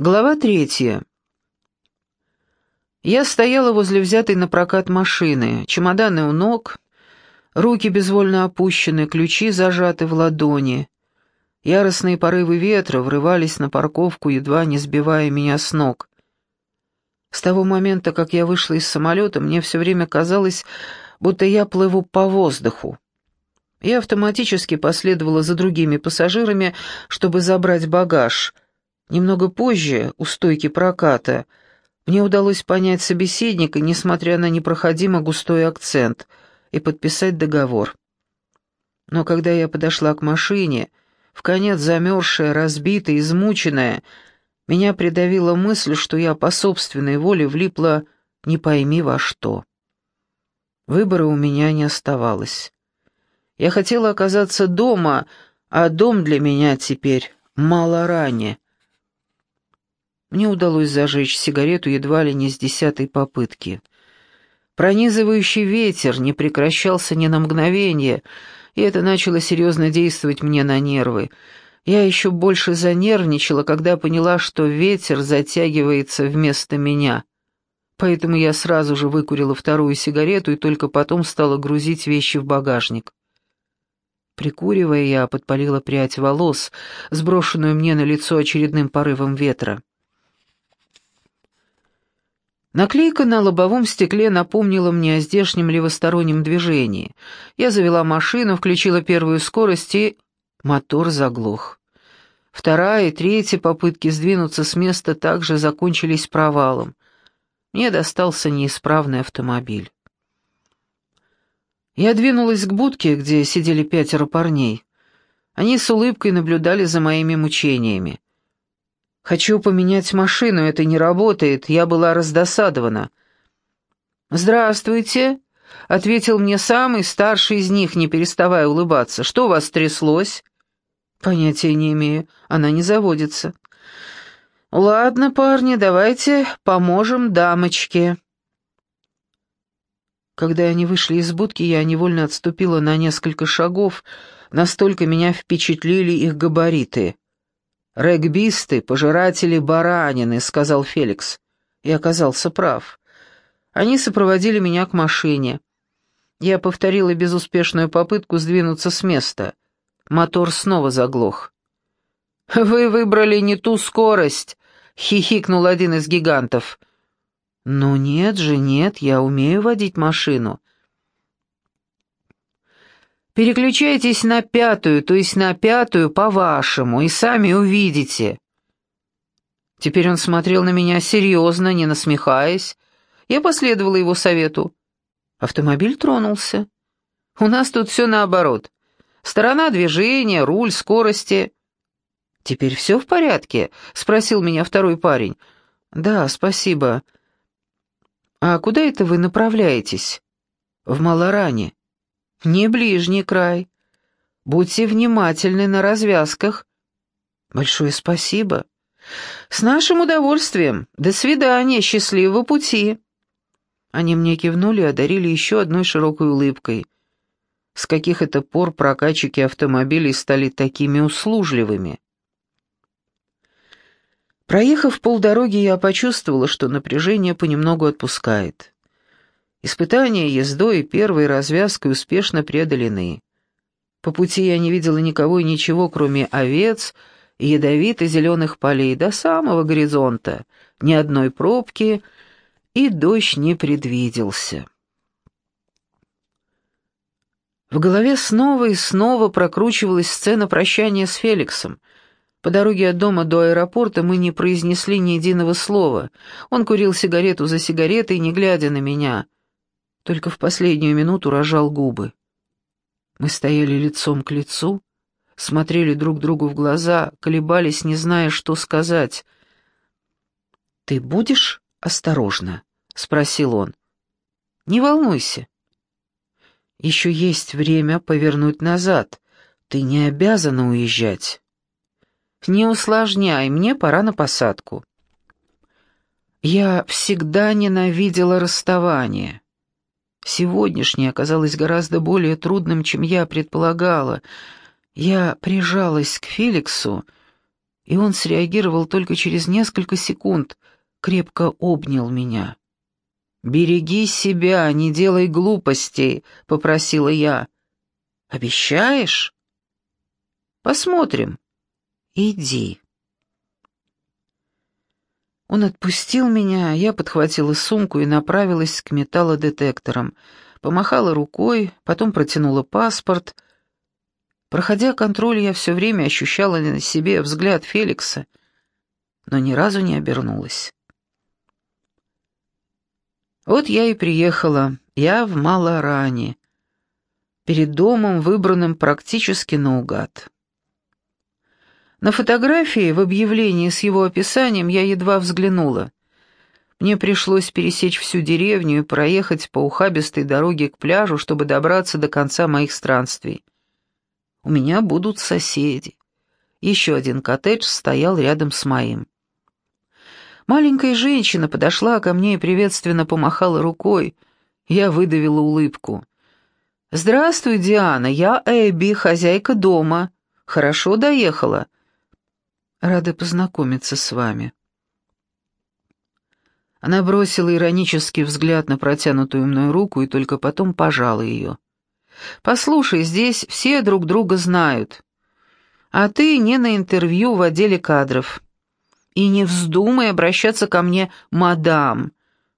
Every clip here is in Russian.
Глава третья. Я стояла возле взятой на прокат машины, чемоданы у ног, руки безвольно опущены, ключи зажаты в ладони. Яростные порывы ветра врывались на парковку, едва не сбивая меня с ног. С того момента, как я вышла из самолета, мне все время казалось, будто я плыву по воздуху. Я автоматически последовала за другими пассажирами, чтобы забрать багаж — Немного позже, у стойки проката, мне удалось понять собеседника, несмотря на непроходимо густой акцент, и подписать договор. Но когда я подошла к машине, в конец замерзшая, разбитая, измученная, меня придавила мысль, что я по собственной воле влипла не пойми во что. Выбора у меня не оставалось. Я хотела оказаться дома, а дом для меня теперь мало ранее. Мне удалось зажечь сигарету едва ли не с десятой попытки. Пронизывающий ветер не прекращался ни на мгновение, и это начало серьезно действовать мне на нервы. Я еще больше занервничала, когда поняла, что ветер затягивается вместо меня. Поэтому я сразу же выкурила вторую сигарету и только потом стала грузить вещи в багажник. Прикуривая, я подпалила прядь волос, сброшенную мне на лицо очередным порывом ветра. Наклейка на лобовом стекле напомнила мне о здешнем левостороннем движении. Я завела машину, включила первую скорость и... Мотор заглох. Вторая и третья попытки сдвинуться с места также закончились провалом. Мне достался неисправный автомобиль. Я двинулась к будке, где сидели пятеро парней. Они с улыбкой наблюдали за моими мучениями. «Хочу поменять машину, это не работает, я была раздосадована». «Здравствуйте», — ответил мне самый старший из них, не переставая улыбаться. «Что у вас тряслось?» «Понятия не имею, она не заводится». «Ладно, парни, давайте поможем дамочке». Когда они вышли из будки, я невольно отступила на несколько шагов, настолько меня впечатлили их габариты. «Регбисты, пожиратели баранины», — сказал Феликс. И оказался прав. Они сопроводили меня к машине. Я повторила безуспешную попытку сдвинуться с места. Мотор снова заглох. «Вы выбрали не ту скорость», — хихикнул один из гигантов. «Ну нет же, нет, я умею водить машину. Переключайтесь на пятую, то есть на пятую по-вашему, и сами увидите». Теперь он смотрел на меня серьезно, не насмехаясь. Я последовала его совету. Автомобиль тронулся. У нас тут все наоборот. Сторона движения, руль, скорости. «Теперь все в порядке?» — спросил меня второй парень. «Да, спасибо». «А куда это вы направляетесь?» «В Малоране». Не ближний край. Будьте внимательны на развязках. Большое спасибо. С нашим удовольствием. До свидания, счастливого пути. Они мне кивнули и одарили еще одной широкой улыбкой. С каких это пор прокатчики автомобилей стали такими услужливыми? Проехав полдороги, я почувствовала, что напряжение понемногу отпускает. Испытания ездой и первой развязкой успешно преодолены. По пути я не видела никого и ничего, кроме овец и ядовито-зеленых полей до самого горизонта, ни одной пробки, и дождь не предвиделся. В голове снова и снова прокручивалась сцена прощания с Феликсом. По дороге от дома до аэропорта мы не произнесли ни единого слова. Он курил сигарету за сигаретой, не глядя на меня — только в последнюю минуту рожал губы. Мы стояли лицом к лицу, смотрели друг другу в глаза, колебались, не зная, что сказать. «Ты будешь осторожна?» — спросил он. «Не волнуйся. Еще есть время повернуть назад. Ты не обязана уезжать. Не усложняй, мне пора на посадку». Я всегда ненавидела расставание. Сегодняшнее оказалось гораздо более трудным, чем я предполагала. Я прижалась к Феликсу и он среагировал только через несколько секунд, крепко обнял меня. «Береги себя, не делай глупостей», — попросила я. «Обещаешь?» «Посмотрим. Иди». Он отпустил меня, я подхватила сумку и направилась к металлодетекторам. Помахала рукой, потом протянула паспорт. Проходя контроль, я все время ощущала на себе взгляд Феликса, но ни разу не обернулась. Вот я и приехала, я в Малоране, перед домом, выбранным практически наугад. На фотографии в объявлении с его описанием я едва взглянула. Мне пришлось пересечь всю деревню и проехать по ухабистой дороге к пляжу, чтобы добраться до конца моих странствий. У меня будут соседи. Еще один коттедж стоял рядом с моим. Маленькая женщина подошла ко мне и приветственно помахала рукой. Я выдавила улыбку. «Здравствуй, Диана, я Эбби, хозяйка дома. Хорошо доехала?» Рада познакомиться с вами». Она бросила иронический взгляд на протянутую мной руку и только потом пожала ее. «Послушай, здесь все друг друга знают. А ты не на интервью в отделе кадров. И не вздумай обращаться ко мне «мадам»,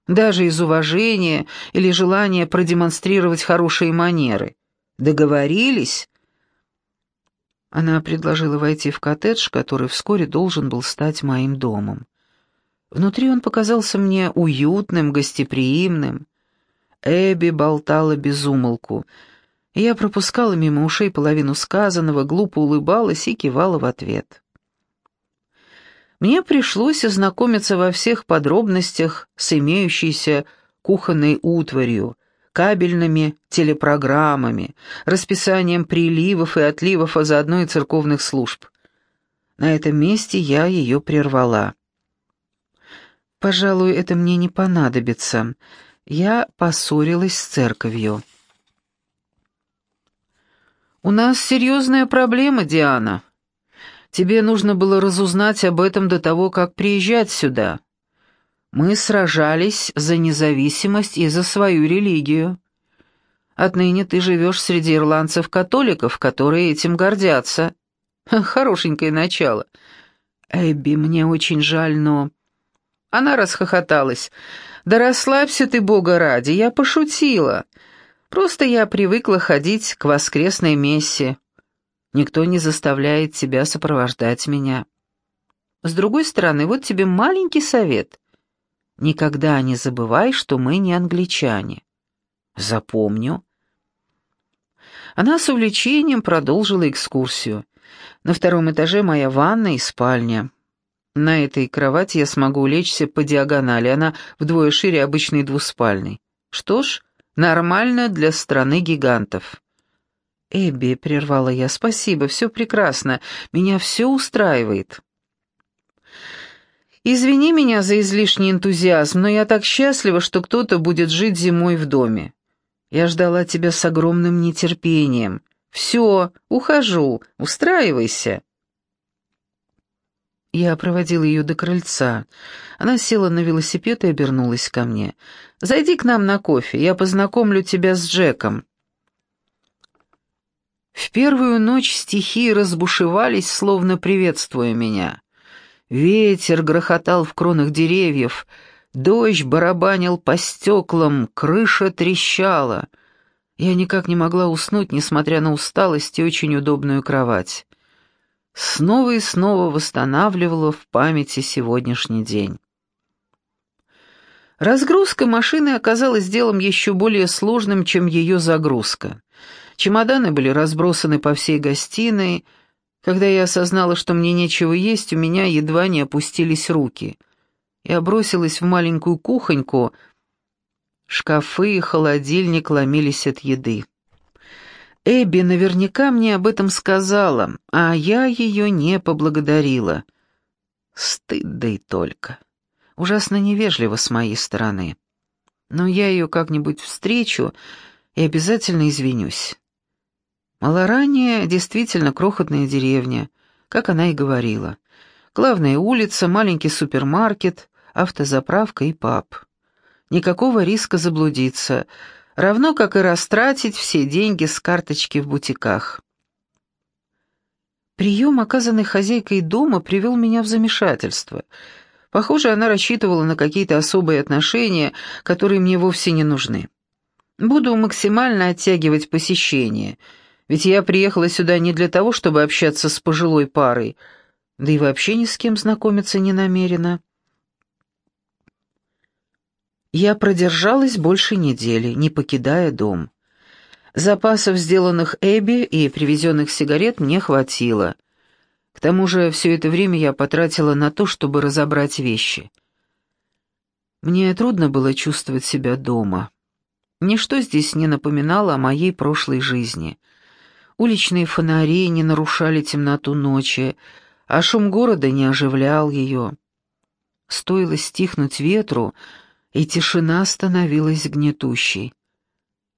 даже из уважения или желания продемонстрировать хорошие манеры. Договорились?» Она предложила войти в коттедж, который вскоре должен был стать моим домом. Внутри он показался мне уютным, гостеприимным. Эбби болтала без умолку. Я пропускала мимо ушей половину сказанного, глупо улыбалась и кивала в ответ. Мне пришлось ознакомиться во всех подробностях с имеющейся кухонной утварью, кабельными телепрограммами, расписанием приливов и отливов, а заодно и церковных служб. На этом месте я ее прервала. «Пожалуй, это мне не понадобится. Я поссорилась с церковью». «У нас серьезная проблема, Диана. Тебе нужно было разузнать об этом до того, как приезжать сюда. Мы сражались за независимость и за свою религию. Отныне ты живешь среди ирландцев-католиков, которые этим гордятся. Хорошенькое начало. Эбби, мне очень жаль, но...» Она расхохоталась. «Да расслабься ты, Бога ради, я пошутила. Просто я привыкла ходить к воскресной мессе. Никто не заставляет тебя сопровождать меня. С другой стороны, вот тебе маленький совет. Никогда не забывай, что мы не англичане. Запомню. Она с увлечением продолжила экскурсию. На втором этаже моя ванна и спальня. На этой кровати я смогу улечься по диагонали, она вдвое шире обычной двуспальной. Что ж, нормально для страны гигантов. «Эбби», — прервала я, — «спасибо, все прекрасно, меня все устраивает». Извини меня за излишний энтузиазм, но я так счастлива, что кто-то будет жить зимой в доме. Я ждала тебя с огромным нетерпением. Все, ухожу, устраивайся». Я проводила ее до крыльца. Она села на велосипед и обернулась ко мне. «Зайди к нам на кофе, я познакомлю тебя с Джеком». В первую ночь стихии разбушевались, словно приветствуя меня. Ветер грохотал в кронах деревьев, дождь барабанил по стеклам, крыша трещала. Я никак не могла уснуть, несмотря на усталость и очень удобную кровать. Снова и снова восстанавливала в памяти сегодняшний день. Разгрузка машины оказалась делом еще более сложным, чем ее загрузка. Чемоданы были разбросаны по всей гостиной, когда я осознала, что мне нечего есть, у меня едва не опустились руки. Я бросилась в маленькую кухоньку. Шкафы и холодильник ломились от еды. Эбби наверняка мне об этом сказала, а я ее не поблагодарила. Стыд да и только. Ужасно невежливо с моей стороны. Но я ее как-нибудь встречу и обязательно извинюсь. Малорания действительно крохотная деревня, как она и говорила. Главная улица, маленький супермаркет, автозаправка и паб. Никакого риска заблудиться, равно как и растратить все деньги с карточки в бутиках. Прием, оказанный хозяйкой дома, привел меня в замешательство. Похоже, она рассчитывала на какие-то особые отношения, которые мне вовсе не нужны. Буду максимально оттягивать посещение, ведь я приехала сюда не для того, чтобы общаться с пожилой парой, да и вообще ни с кем знакомиться не намерена. Я продержалась больше недели, не покидая дом. Запасов, сделанных Эбби и привезенных сигарет, мне хватило. К тому же все это время я потратила на то, чтобы разобрать вещи. Мне трудно было чувствовать себя дома. Ничто здесь не напоминало о моей прошлой жизни. Уличные фонари не нарушали темноту ночи, а шум города не оживлял ее. Стоило стихнуть ветру, и тишина становилась гнетущей.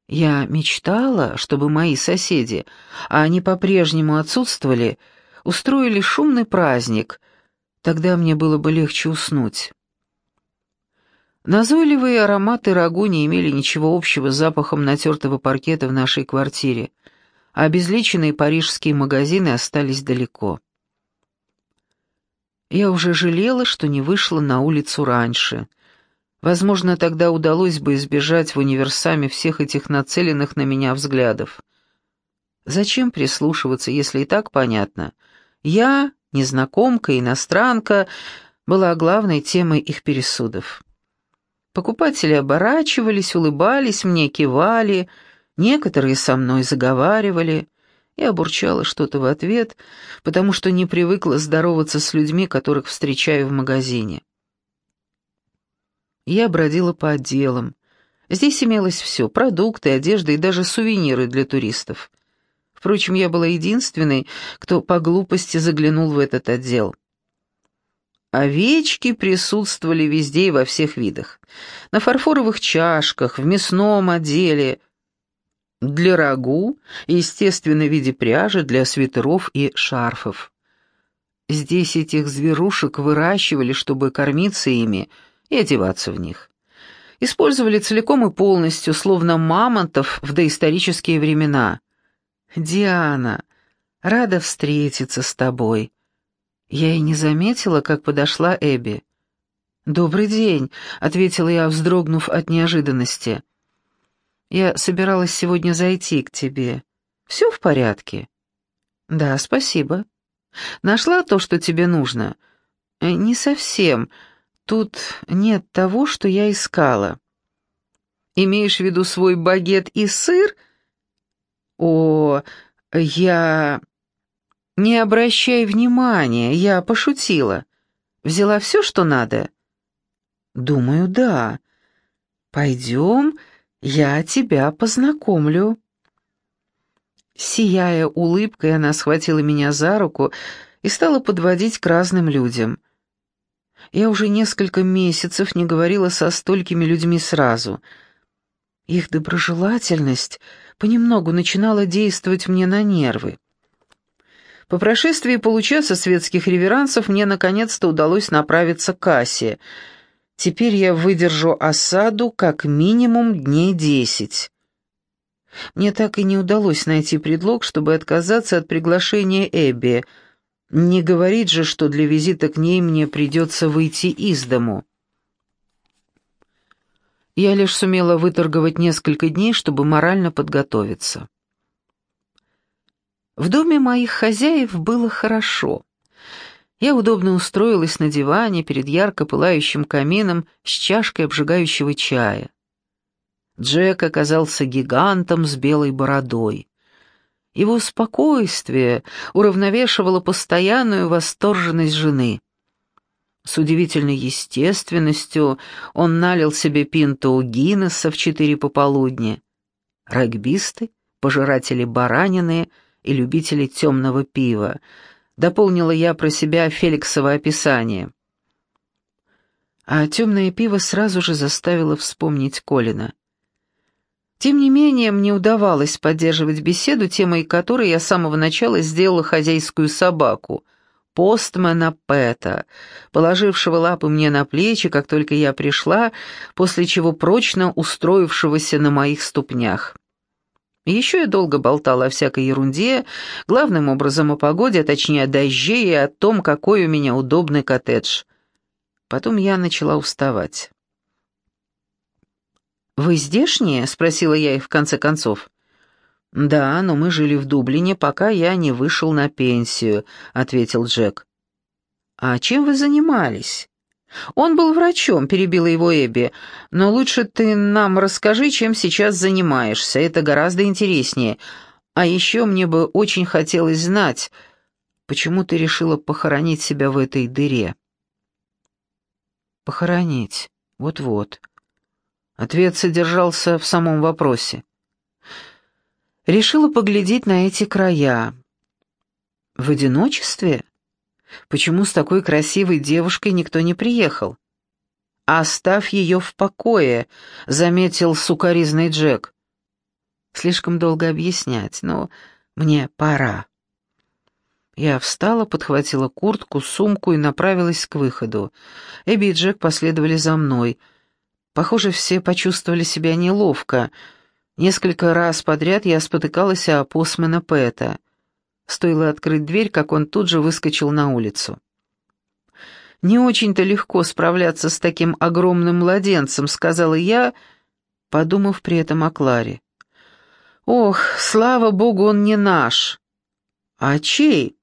Я мечтала, чтобы мои соседи, а они по-прежнему отсутствовали, устроили шумный праздник, тогда мне было бы легче уснуть. Назойливые ароматы рагу не имели ничего общего с запахом натертого паркета в нашей квартире, а обезличенные парижские магазины остались далеко. Я уже жалела, что не вышла на улицу раньше — Возможно, тогда удалось бы избежать в универсаме всех этих нацеленных на меня взглядов. Зачем прислушиваться, если и так понятно? Я, незнакомка, иностранка, была главной темой их пересудов. Покупатели оборачивались, улыбались мне, кивали, некоторые со мной заговаривали. Я бурчала что-то в ответ, потому что не привыкла здороваться с людьми, которых встречаю в магазине. Я бродила по отделам. Здесь имелось все — продукты, одежда и даже сувениры для туристов. Впрочем, я была единственной, кто по глупости заглянул в этот отдел. Овечки присутствовали везде и во всех видах. На фарфоровых чашках, в мясном отделе, для рагу, естественно, в виде пряжи для свитеров и шарфов. Здесь этих зверушек выращивали, чтобы кормиться ими — и одеваться в них. Использовали целиком и полностью, словно мамонтов в доисторические времена. «Диана, рада встретиться с тобой». Я и не заметила, как подошла Эбби. «Добрый день», — ответила я, вздрогнув от неожиданности. «Я собиралась сегодня зайти к тебе. Все в порядке?» «Да, спасибо. Нашла то, что тебе нужно?» «Э, «Не совсем. Тут нет того, что я искала. Имеешь в виду свой багет и сыр? О, я... Не обращай внимания, я пошутила. Взяла все, что надо? Думаю, да. Пойдем, я тебя познакомлю. Сияя улыбкой, она схватила меня за руку и стала подводить к разным людям — я уже несколько месяцев не говорила со столькими людьми сразу. Их доброжелательность понемногу начинала действовать мне на нервы. По прошествии получаса светских реверансов мне наконец-то удалось направиться к кассе. Теперь я выдержу осаду как минимум дней десять. Мне так и не удалось найти предлог, чтобы отказаться от приглашения Эбби — не говорит же, что для визита к ней мне придется выйти из дому. Я лишь сумела выторговать несколько дней, чтобы морально подготовиться. В доме моих хозяев было хорошо. Я удобно устроилась на диване перед ярко пылающим камином с чашкой обжигающего чая. Джек оказался гигантом с белой бородой. Его спокойствие уравновешивало постоянную восторженность жены. С удивительной естественностью он налил себе пинту Гиннесса в четыре пополудни. Регбисты, пожиратели баранины и любители темного пива. Дополнила я про себя Феликсово описание. А темное пиво сразу же заставило вспомнить Колина. Тем не менее, мне удавалось поддерживать беседу, темой которой я с самого начала сделала хозяйскую собаку. постмена Пэта, положившего лапы мне на плечи, как только я пришла, после чего прочно устроившегося на моих ступнях. Еще я долго болтала о всякой ерунде, главным образом о погоде, а точнее о дожде и о том, какой у меня удобный коттедж. Потом я начала уставать. «Вы здешние?» — спросила я их в конце концов. «Да, но мы жили в Дублине, пока я не вышел на пенсию», — ответил Джек. «А чем вы занимались?» «Он был врачом», — перебила его Эбби. «Но лучше ты нам расскажи, чем сейчас занимаешься. Это гораздо интереснее. А еще мне бы очень хотелось знать, почему ты решила похоронить себя в этой дыре?» «Похоронить? Вот-вот». Ответ содержался в самом вопросе. Решила поглядеть на эти края. В одиночестве? Почему с такой красивой девушкой никто не приехал? «Оставь ее в покое», — заметил сукоризный Джек. «Слишком долго объяснять, но мне пора». Я встала, подхватила куртку, сумку и направилась к выходу. Эбби и Джек последовали за мной. Похоже, все почувствовали себя неловко. Несколько раз подряд я спотыкалась о постмена Пэта. Стоило открыть дверь, как он тут же выскочил на улицу. «Не очень-то легко справляться с таким огромным младенцем», — сказала я, подумав при этом о Кларе. «Ох, слава богу, он не наш». «А чей?»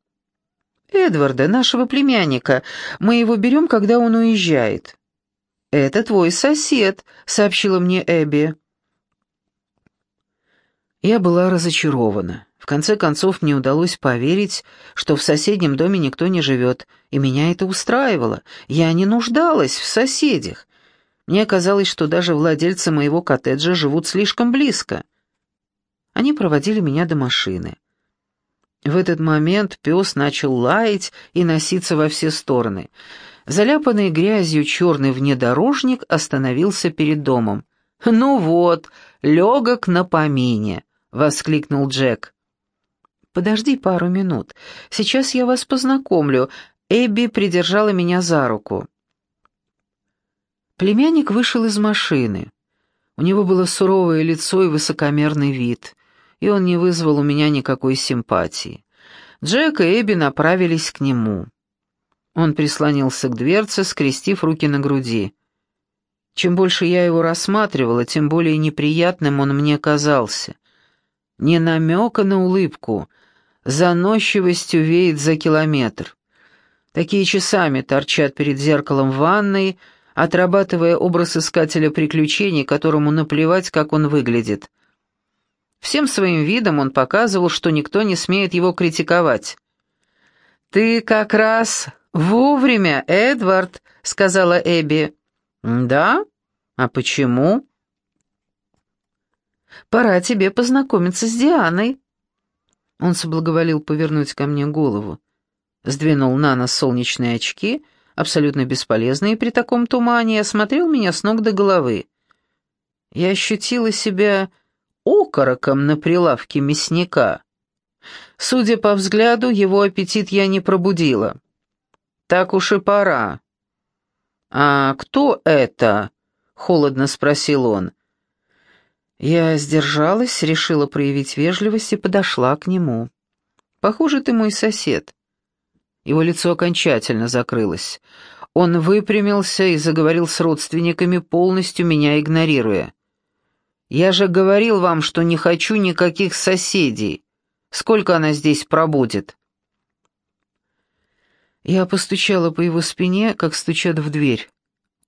«Эдварда, нашего племянника. Мы его берем, когда он уезжает». «Это твой сосед», — сообщила мне Эбби. Я была разочарована. В конце концов, мне удалось поверить, что в соседнем доме никто не живет, и меня это устраивало. Я не нуждалась в соседях. Мне казалось, что даже владельцы моего коттеджа живут слишком близко. Они проводили меня до машины. В этот момент пес начал лаять и носиться во все стороны. Заляпанный грязью черный внедорожник остановился перед домом. «Ну вот, легок на помине», — воскликнул Джек. «Подожди пару минут. Сейчас я вас познакомлю». Эбби придержала меня за руку. Племянник вышел из машины. У него было суровое лицо и высокомерный вид, и он не вызвал у меня никакой симпатии. Джек и Эбби направились к нему. Он прислонился к дверце, скрестив руки на груди. Чем больше я его рассматривала, тем более неприятным он мне казался. Не намека на улыбку, заносчивостью веет за километр. Такие часами торчат перед зеркалом в ванной, отрабатывая образ искателя приключений, которому наплевать, как он выглядит. Всем своим видом он показывал, что никто не смеет его критиковать. «Ты как раз вовремя, Эдвард», — сказала Эбби. «Да? А почему?» «Пора тебе познакомиться с Дианой». Он соблаговолил повернуть ко мне голову. Сдвинул на нос солнечные очки, абсолютно бесполезные при таком тумане, и осмотрел меня с ног до головы. Я ощутила себя окороком на прилавке мясника. Судя по взгляду, его аппетит я не пробудила. «Так уж и пора». «А кто это?» — холодно спросил он. Я сдержалась, решила проявить вежливость и подошла к нему. «Похоже, ты мой сосед». Его лицо окончательно закрылось. Он выпрямился и заговорил с родственниками, полностью меня игнорируя. «Я же говорил вам, что не хочу никаких соседей. Сколько она здесь пробудет?» Я постучала по его спине, как стучат в дверь.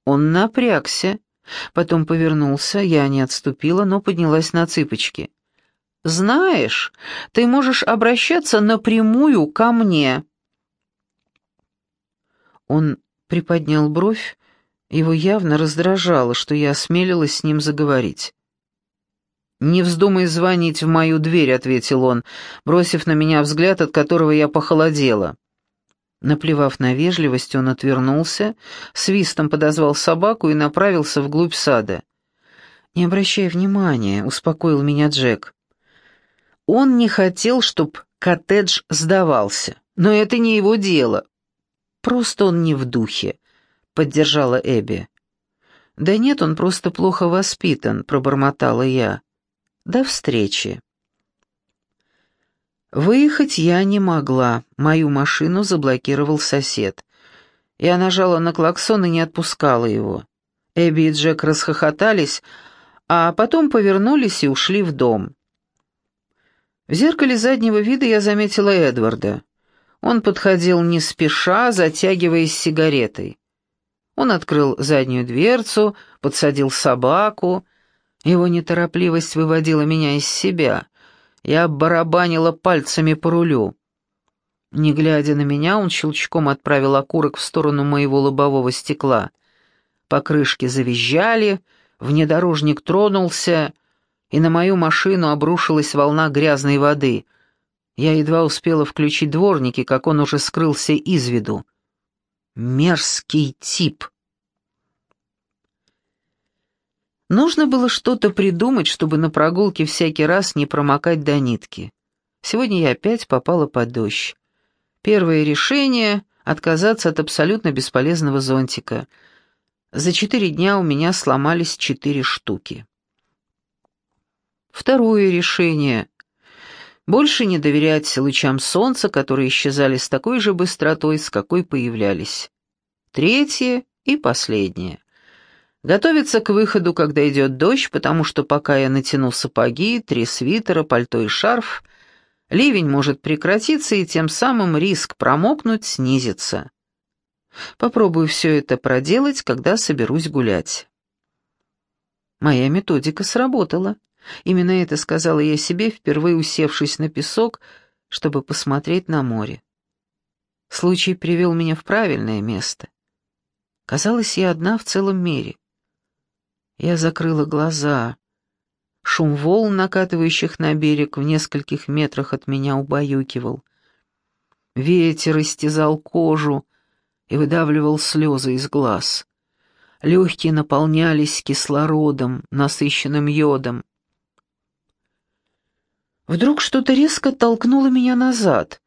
Он напрягся Потом повернулся, я не отступила, но поднялась на цыпочки. «Знаешь, ты можешь обращаться напрямую ко мне». Он приподнял бровь, его явно раздражало, что я осмелилась с ним заговорить. «Не вздумай звонить в мою дверь», — ответил он, бросив на меня взгляд, от которого я похолодела. Наплевав на вежливость, он отвернулся, свистом подозвал собаку и направился вглубь сада. «Не обращай внимания», — успокоил меня Джек. Он не хотел, чтоб коттедж сдавался, но это не его дело. просто он не в духе», — поддержала Эбби. «Да нет, он просто плохо воспитан», — пробормотала я. «До встречи». Выехать я не могла, мою машину заблокировал сосед. Я нажала на клаксон и не отпускала его. Эбби и Джек расхохотались, а потом повернулись и ушли в дом. В зеркале заднего вида я заметила Эдварда. Он подходил не спеша, затягиваясь сигаретой. Он открыл заднюю дверцу, подсадил собаку. Его неторопливость выводила меня из себя. Я барабанила пальцами по рулю. Не глядя на меня, он щелчком отправил окурок в сторону моего лобового стекла. Покрышки завизжали, внедорожник тронулся, и на мою машину обрушилась волна грязной воды. Я едва успела включить дворники, как он уже скрылся из виду. Мерзкий тип. Нужно было что-то придумать, чтобы на прогулке всякий раз не промокать до нитки. Сегодня я опять попала под дождь. Первое решение — отказаться от абсолютно бесполезного зонтика. За четыре дня у меня сломались четыре штуки. Второе решение — больше не доверять лучам солнца, которые исчезали с такой же быстротой, с какой появлялись. Третье и последнее — Готовиться к выходу, когда идет дождь, потому что пока я натяну сапоги, три свитера, пальто и шарф, ливень может прекратиться, и тем самым риск промокнуть снизится. Попробую все это проделать, когда соберусь гулять. Моя методика сработала. Именно это сказала я себе, впервые усевшись на песок, чтобы посмотреть на море. Случай привел меня в правильное место. Казалось, я одна в целом мире. Я закрыла глаза. Шум волн, накатывающих на берег в нескольких метрах от меня, убаюкивал. Ветер истязал кожу и выдавливал слезы из глаз. Легкие наполнялись кислородом, насыщенным йодом. Вдруг что-то резко толкнуло меня назад.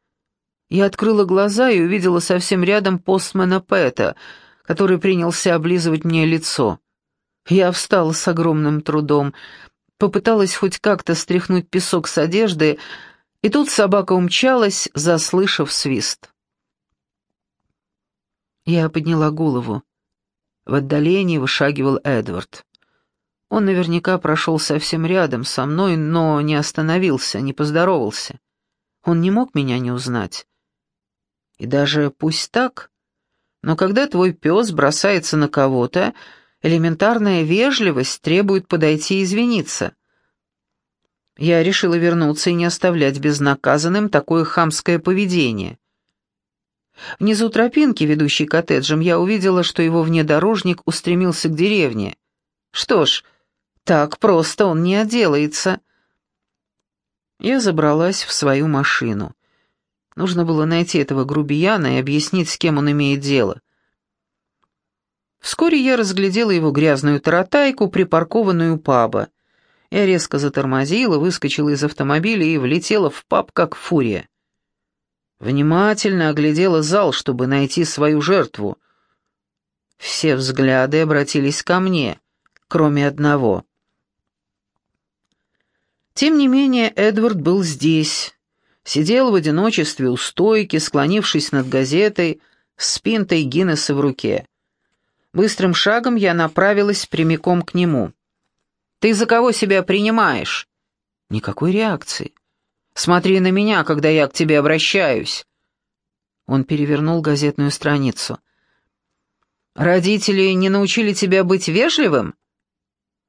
Я открыла глаза и увидела совсем рядом постмена Пэта, который принялся облизывать мне лицо. Я встала с огромным трудом, попыталась хоть как-то стряхнуть песок с одежды, и тут собака умчалась, заслышав свист. Я подняла голову. В отдалении вышагивал Эдвард. Он наверняка прошел совсем рядом со мной, но не остановился, не поздоровался. Он не мог меня не узнать. И даже пусть так, но когда твой пес бросается на кого-то, Элементарная вежливость требует подойти и извиниться. Я решила вернуться и не оставлять безнаказанным такое хамское поведение. Внизу тропинки, ведущей коттеджем, я увидела, что его внедорожник устремился к деревне. Что ж, так просто он не отделается. Я забралась в свою машину. Нужно было найти этого грубияна и объяснить, с кем он имеет дело. Вскоре я разглядела его грязную таратайку, припаркованную у паба. Я резко затормозила, выскочила из автомобиля и влетела в паб, как фурия. Внимательно оглядела зал, чтобы найти свою жертву. Все взгляды обратились ко мне, кроме одного. Тем не менее, Эдвард был здесь. Сидел в одиночестве у стойки, склонившись над газетой, с пинтой Гиннесса в руке. Быстрым шагом я направилась прямиком к нему. «Ты за кого себя принимаешь?» Никакой реакции. «Смотри на меня, когда я к тебе обращаюсь». Он перевернул газетную страницу. «Родители не научили тебя быть вежливым?»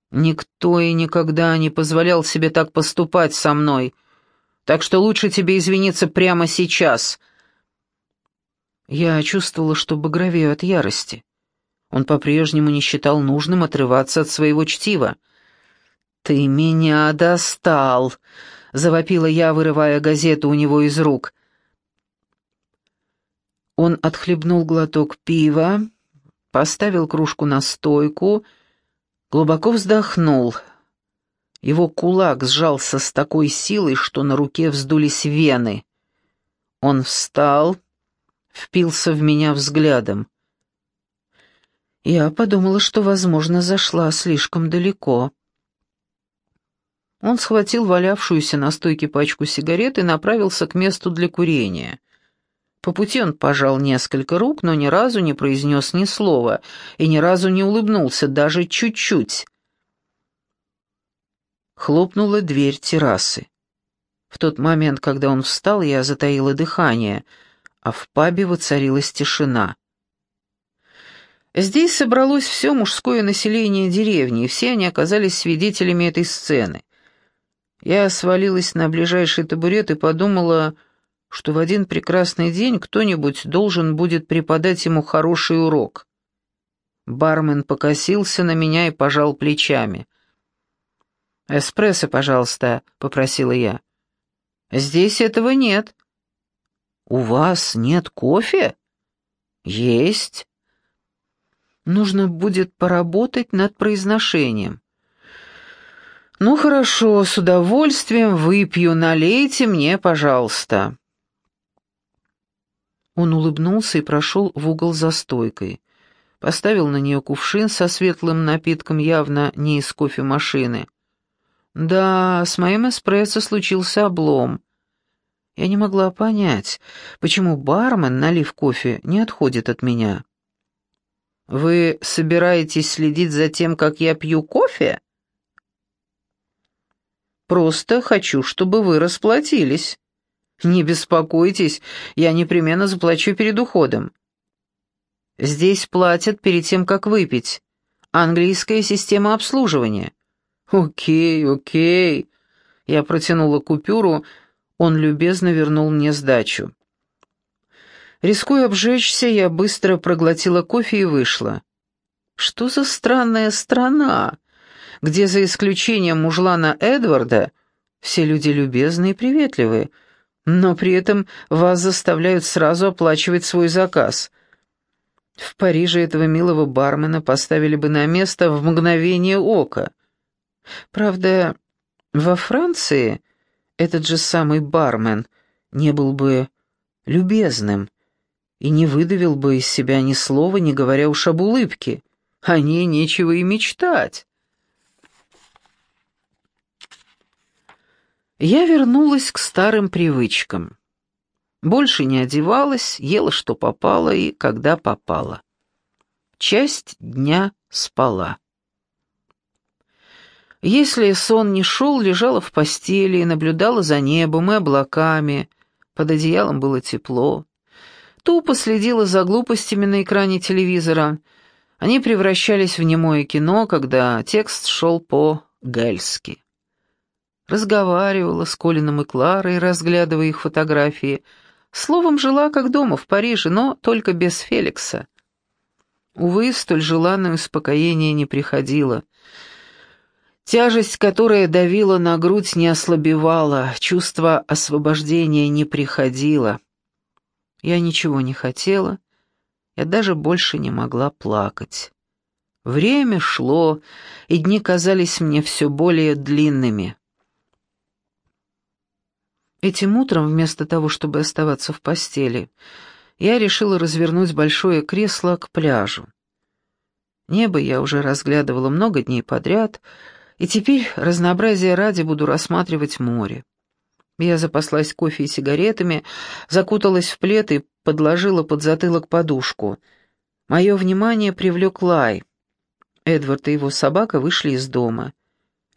«Никто и никогда не позволял себе так поступать со мной, так что лучше тебе извиниться прямо сейчас». Я чувствовала, что багровею от ярости. Он по-прежнему не считал нужным отрываться от своего чтива. «Ты меня достал!» — завопила я, вырывая газету у него из рук. Он отхлебнул глоток пива, поставил кружку на стойку, глубоко вздохнул. Его кулак сжался с такой силой, что на руке вздулись вены. Он встал, впился в меня взглядом. Я подумала, что, возможно, зашла слишком далеко. Он схватил валявшуюся на стойке пачку сигарет и направился к месту для курения. По пути он пожал несколько рук, но ни разу не произнес ни слова и ни разу не улыбнулся, даже чуть-чуть. Хлопнула дверь террасы. В тот момент, когда он встал, я затаила дыхание, а в пабе воцарилась тишина. Здесь собралось все мужское население деревни, и все они оказались свидетелями этой сцены. Я свалилась на ближайший табурет и подумала, что в один прекрасный день кто-нибудь должен будет преподать ему хороший урок. Бармен покосился на меня и пожал плечами. «Эспрессо, пожалуйста», — попросила я. «Здесь этого нет». «У вас нет кофе?» «Есть». «Нужно будет поработать над произношением». «Ну хорошо, с удовольствием выпью, налейте мне, пожалуйста». Он улыбнулся и прошел в угол за стойкой. Поставил на нее кувшин со светлым напитком, явно не из кофемашины. Да, с моим эспрессо случился облом. Я не могла понять, почему бармен, налив кофе, не отходит от меня. «Вы собираетесь следить за тем, как я пью кофе?» Просто хочу, чтобы вы расплатились. Не беспокойтесь, я непременно заплачу перед уходом. Здесь платят перед тем, как выпить. Английская система обслуживания. Окей, окей. Я протянула купюру, он любезно вернул мне сдачу. Рискуя обжечься, я быстро проглотила кофе и вышла. Что за странная страна? где за исключением мужлана Эдварда все люди любезные и приветливые, но при этом вас заставляют сразу оплачивать свой заказ. В Париже этого милого бармена поставили бы на место в мгновение ока. Правда, во Франции этот же самый бармен не был бы любезным и не выдавил бы из себя ни слова, не говоря уж об улыбке. О ней нечего и мечтать. Я вернулась к старым привычкам. Больше не одевалась, ела что попало и когда попало. Часть дня спала. Если сон не шел, лежала в постели и наблюдала за небом и облаками. Под одеялом было тепло. Тупо следила за глупостями на экране телевизора. Они превращались в немое кино, когда текст шел по-гельски разговаривала с Колином и Кларой, разглядывая их фотографии. Словом, жила как дома в Париже, но только без Феликса. Увы, столь желанное успокоение не приходило. Тяжесть, которая давила на грудь, не ослабевала, чувство освобождения не приходило. Я ничего не хотела, я даже больше не могла плакать. Время шло, и дни казались мне все более длинными. Этим утром, вместо того, чтобы оставаться в постели, я решила развернуть большое кресло к пляжу. Небо я уже разглядывала много дней подряд, и теперь разнообразие ради буду рассматривать море. Я запаслась кофе и сигаретами, закуталась в плед и подложила под затылок подушку. Мое внимание привлек лай. Эдвард и его собака вышли из дома.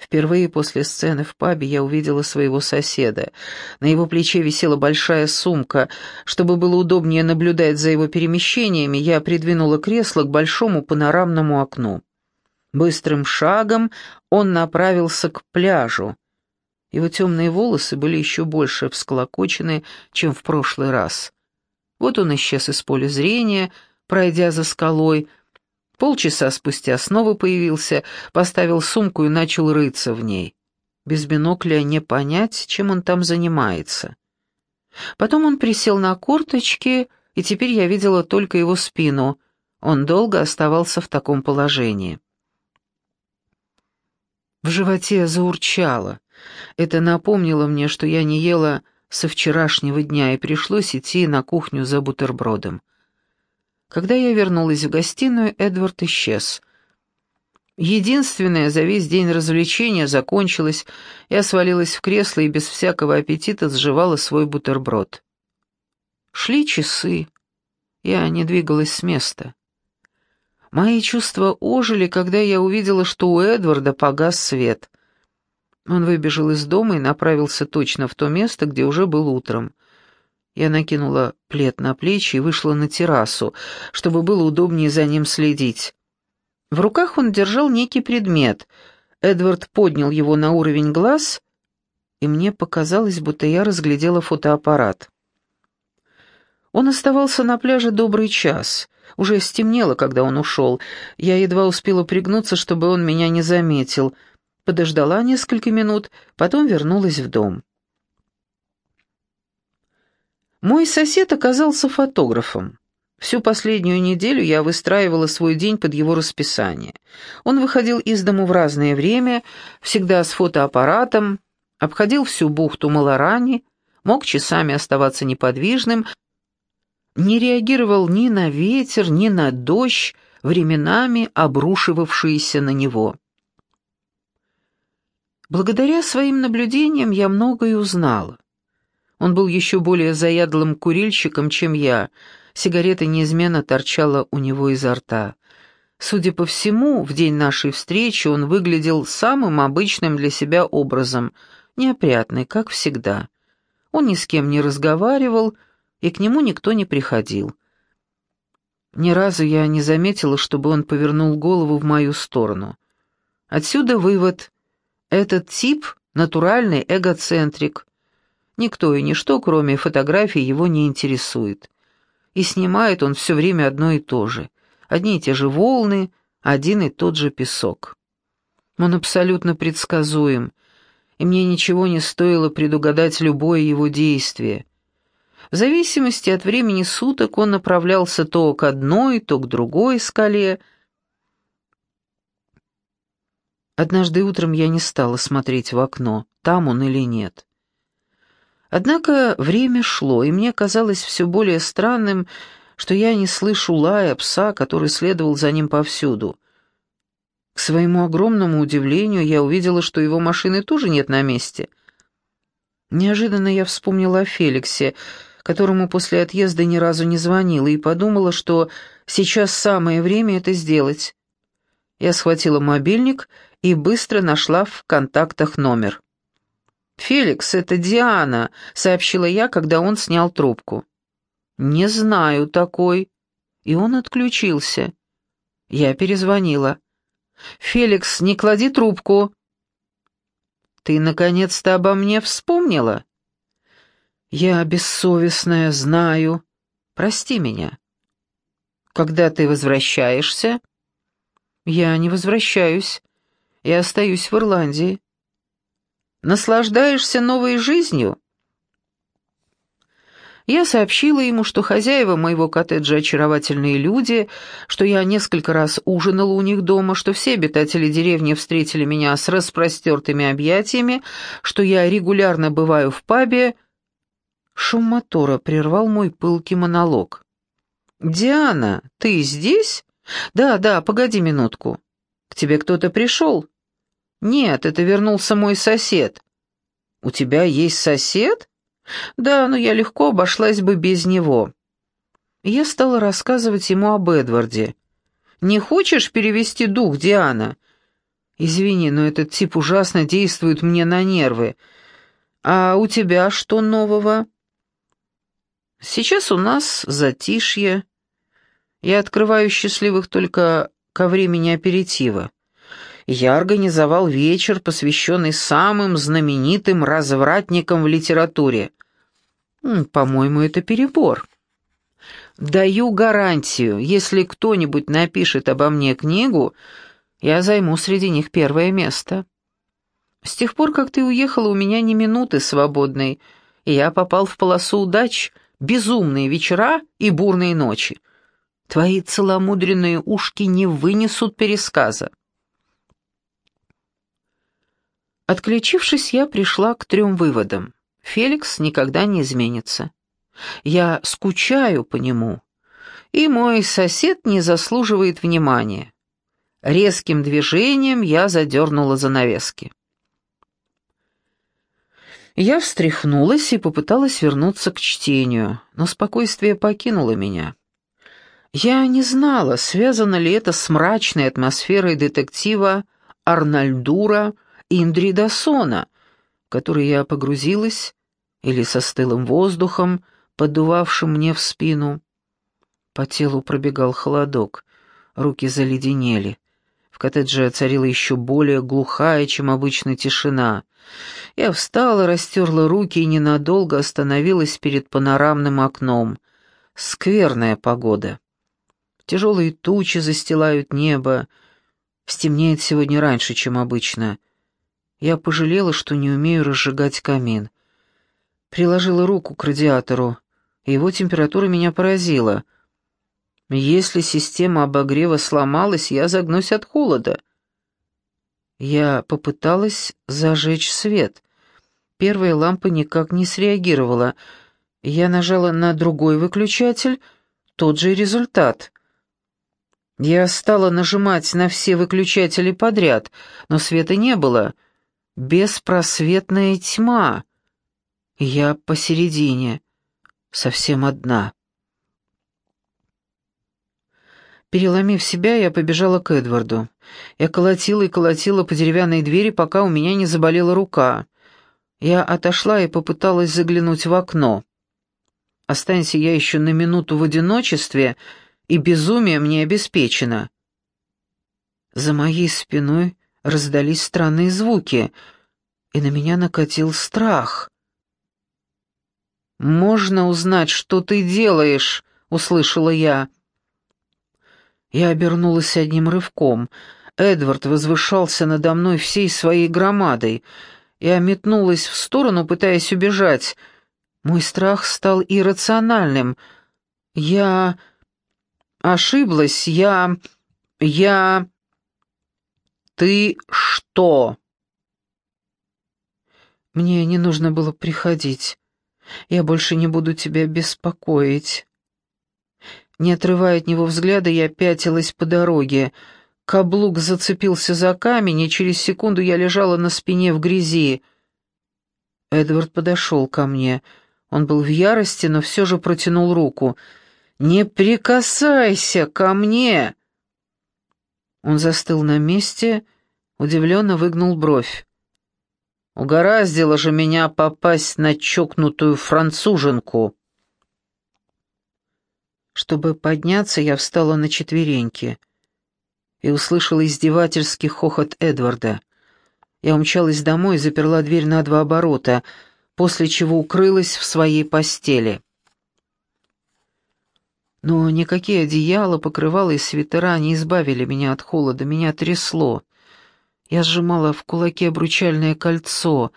Впервые после сцены в пабе я увидела своего соседа. На его плече висела большая сумка. Чтобы было удобнее наблюдать за его перемещениями, я придвинула кресло к большому панорамному окну. Быстрым шагом он направился к пляжу. Его темные волосы были еще больше всколокочены, чем в прошлый раз. Вот он исчез из поля зрения, пройдя за скалой, Полчаса спустя снова появился, поставил сумку и начал рыться в ней. Без бинокля не понять, чем он там занимается. Потом он присел на корточки, и теперь я видела только его спину. Он долго оставался в таком положении. В животе заурчало. Это напомнило мне, что я не ела со вчерашнего дня, и пришлось идти на кухню за бутербродом. Когда я вернулась в гостиную, Эдвард исчез. Единственное за весь день развлечение закончилось, я свалилась в кресло и без всякого аппетита сживала свой бутерброд. Шли часы. Я не двигалась с места. Мои чувства ожили, когда я увидела, что у Эдварда погас свет. Он выбежал из дома и направился точно в то место, где уже был утром. Я накинула плед на плечи и вышла на террасу, чтобы было удобнее за ним следить. В руках он держал некий предмет. Эдвард поднял его на уровень глаз, и мне показалось, будто я разглядела фотоаппарат. Он оставался на пляже добрый час. Уже стемнело, когда он ушел. Я едва успела пригнуться, чтобы он меня не заметил. Подождала несколько минут, потом вернулась в дом. Мой сосед оказался фотографом. Всю последнюю неделю я выстраивала свой день под его расписание. Он выходил из дому в разное время, всегда с фотоаппаратом, обходил всю бухту Маларани, мог часами оставаться неподвижным, не реагировал ни на ветер, ни на дождь, временами обрушивавшиеся на него. Благодаря своим наблюдениям я многое узнала. Он был еще более заядлым курильщиком, чем я. Сигарета неизменно торчала у него изо рта. Судя по всему, в день нашей встречи он выглядел самым обычным для себя образом, неопрятный, как всегда. Он ни с кем не разговаривал, и к нему никто не приходил. Ни разу я не заметила, чтобы он повернул голову в мою сторону. Отсюда вывод. Этот тип — натуральный эгоцентрик. Никто и ничто, кроме фотографий, его не интересует. И снимает он все время одно и то же. Одни и те же волны, один и тот же песок. Он абсолютно предсказуем, и мне ничего не стоило предугадать любое его действие. В зависимости от времени суток он направлялся то к одной, то к другой скале. Однажды утром я не стала смотреть в окно, там он или нет. Однако время шло, и мне казалось все более странным, что я не слышу лая пса, который следовал за ним повсюду. К своему огромному удивлению я увидела, что его машины тоже нет на месте. Неожиданно я вспомнила о Феликсе — которому после отъезда ни разу не звонила, и подумала, что сейчас самое время это сделать. Я схватила мобильник и быстро нашла в контактах номер. «Феликс, это Диана», — сообщила я, когда он снял трубку. «Не знаю такой». И он отключился. Я перезвонила. «Феликс, не клади трубку». «Ты наконец-то обо мне вспомнила?» «Я бессовестная, знаю. Прости меня». «Когда ты возвращаешься?» «Я не возвращаюсь. Я остаюсь в Ирландии». «Наслаждаешься новой жизнью?» Я сообщила ему, что хозяева моего коттеджа очаровательные люди, что я несколько раз ужинала у них дома, что все обитатели деревни встретили меня с распростертыми объятиями, что я регулярно бываю в пабе, Шум мотора прервал мой пылкий монолог. «Диана, ты здесь?» «Да, да, погоди минутку. К тебе кто-то пришел?» «Нет, это вернулся мой сосед». «У тебя есть сосед?» «Да, но я легко обошлась бы без него». Я стала рассказывать ему об Эдварде. «Не хочешь перевести дух, Диана?» «Извини, но этот тип ужасно действует мне на нервы. А у тебя что нового?» Сейчас у нас затишье. Я открываю счастливых только ко времени аперитива. Я организовал вечер, посвященный самым знаменитым развратникам в литературе. По-моему, это перебор. Даю гарантию, если кто-нибудь напишет обо мне книгу, я займу среди них первое место. С тех пор, как ты уехала, у меня ни минуты свободной, и я попал в полосу удач — безумные вечера и бурные ночи. Твои целомудренные ушки не вынесут пересказа. Отключившись, я пришла к трем выводам. Феликс никогда не изменится. Я скучаю по нему, и мой сосед не заслуживает внимания. Резким движением я задернула занавески. Я встряхнулась и попыталась вернуться к чтению, но спокойствие покинуло меня. Я не знала, связано ли это с мрачной атмосферой детектива Арнальдура Индридасона, в который я погрузилась, или со стылым воздухом, поддувавшим мне в спину. По телу пробегал холодок, руки заледенели. В коттедже царила еще более глухая, чем обычно, тишина. Я встала, растерла руки и ненадолго остановилась перед панорамным окном. Скверная погода. Тяжелые тучи застилают небо. Стемнеет сегодня раньше, чем обычно. Я пожалела, что не умею разжигать камин. Приложила руку к радиатору его температура меня поразила. Если система обогрева сломалась, я загнусь от холода. Я попыталась зажечь свет. Первая лампа никак не среагировала. Я нажала на другой выключатель, тот же результат. Я стала нажимать на все выключатели подряд, но света не было. Беспросветная тьма. Я посередине совсем одна. Переломив себя, я побежала к Эдварду. Я колотила и колотила по деревянной двери, пока у меня не заболела рука. Я отошла и попыталась заглянуть в окно. Останься я еще на минуту в одиночестве, и безумие мне обеспечено. За моей спиной раздались странные звуки, и на меня накатил страх. «Можно узнать, что ты делаешь?» — услышала я. Я обернулась одним рывком. Эдвард возвышался надо мной всей своей громадой. Я метнулась в сторону, пытаясь убежать. Мой страх стал иррациональным. Я... ошиблась, я... я... «Ты что?» Мне не нужно было приходить. Я больше не буду тебя беспокоить». Не отрывая от него взгляда, я пятилась по дороге. Каблук зацепился за камень, и через секунду я лежала на спине в грязи. Эдвард подошел ко мне. Он был в ярости, но все же протянул руку. «Не прикасайся ко мне!» Он застыл на месте, удивленно выгнул бровь. Угораздило же меня попасть на чокнутую француженку. Чтобы подняться, я встала на четвереньки и услышала издевательский хохот Эдварда. Я умчалась домой и заперла дверь на два оборота, после чего укрылась в своей постели. Но никакие одеяла, покрывала и свитера не избавили меня от холода, меня трясло. Я сжимала в кулаке обручальное кольцо.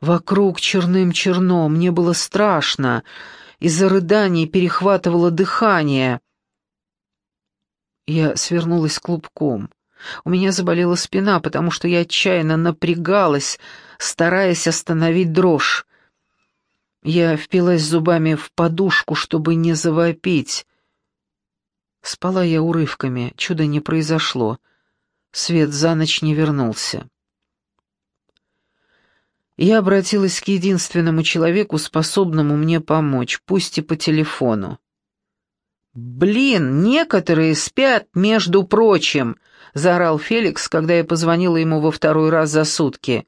Вокруг черным черно, мне было страшно. Из-за рыданий перехватывало дыхание. Я свернулась клубком. У меня заболела спина, потому что я отчаянно напрягалась, стараясь остановить дрожь. Я впилась зубами в подушку, чтобы не завопить. Спала я урывками, чуда не произошло. Свет за ночь не вернулся. Я обратилась к единственному человеку, способному мне помочь, пусть и по телефону. «Блин, некоторые спят, между прочим!» — заорал Феликс, когда я позвонила ему во второй раз за сутки.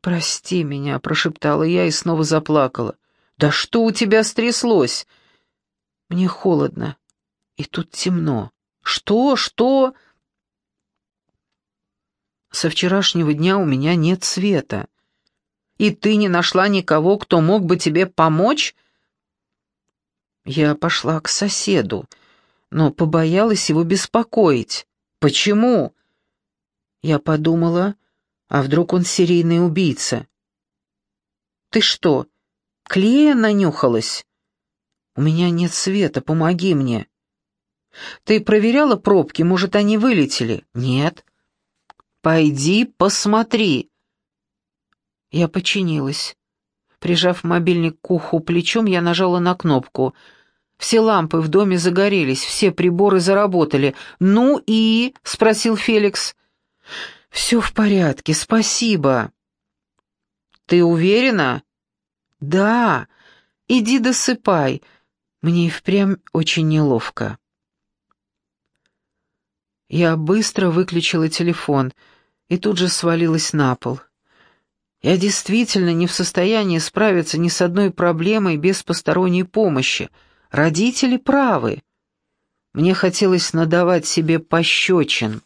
«Прости меня», — прошептала я и снова заплакала. «Да что у тебя стряслось?» «Мне холодно, и тут темно». «Что? Что?» Со вчерашнего дня у меня нет света. И ты не нашла никого, кто мог бы тебе помочь? Я пошла к соседу, но побоялась его беспокоить. Почему? Я подумала, а вдруг он серийный убийца? Ты что, клея нанюхалась? У меня нет света, помоги мне. Ты проверяла пробки, может, они вылетели? Нет. «Пойди посмотри». Я подчинилась. Прижав мобильник к уху плечом, я нажала на кнопку. Все лампы в доме загорелись, все приборы заработали. «Ну и?» — спросил Феликс. «Все в порядке, спасибо». «Ты уверена?» «Да. Иди досыпай. Мне и впрямь очень неловко». Я быстро выключила телефон и тут же свалилась на пол. Я действительно не в состоянии справиться ни с одной проблемой без посторонней помощи. Родители правы. Мне хотелось надавать себе пощечин.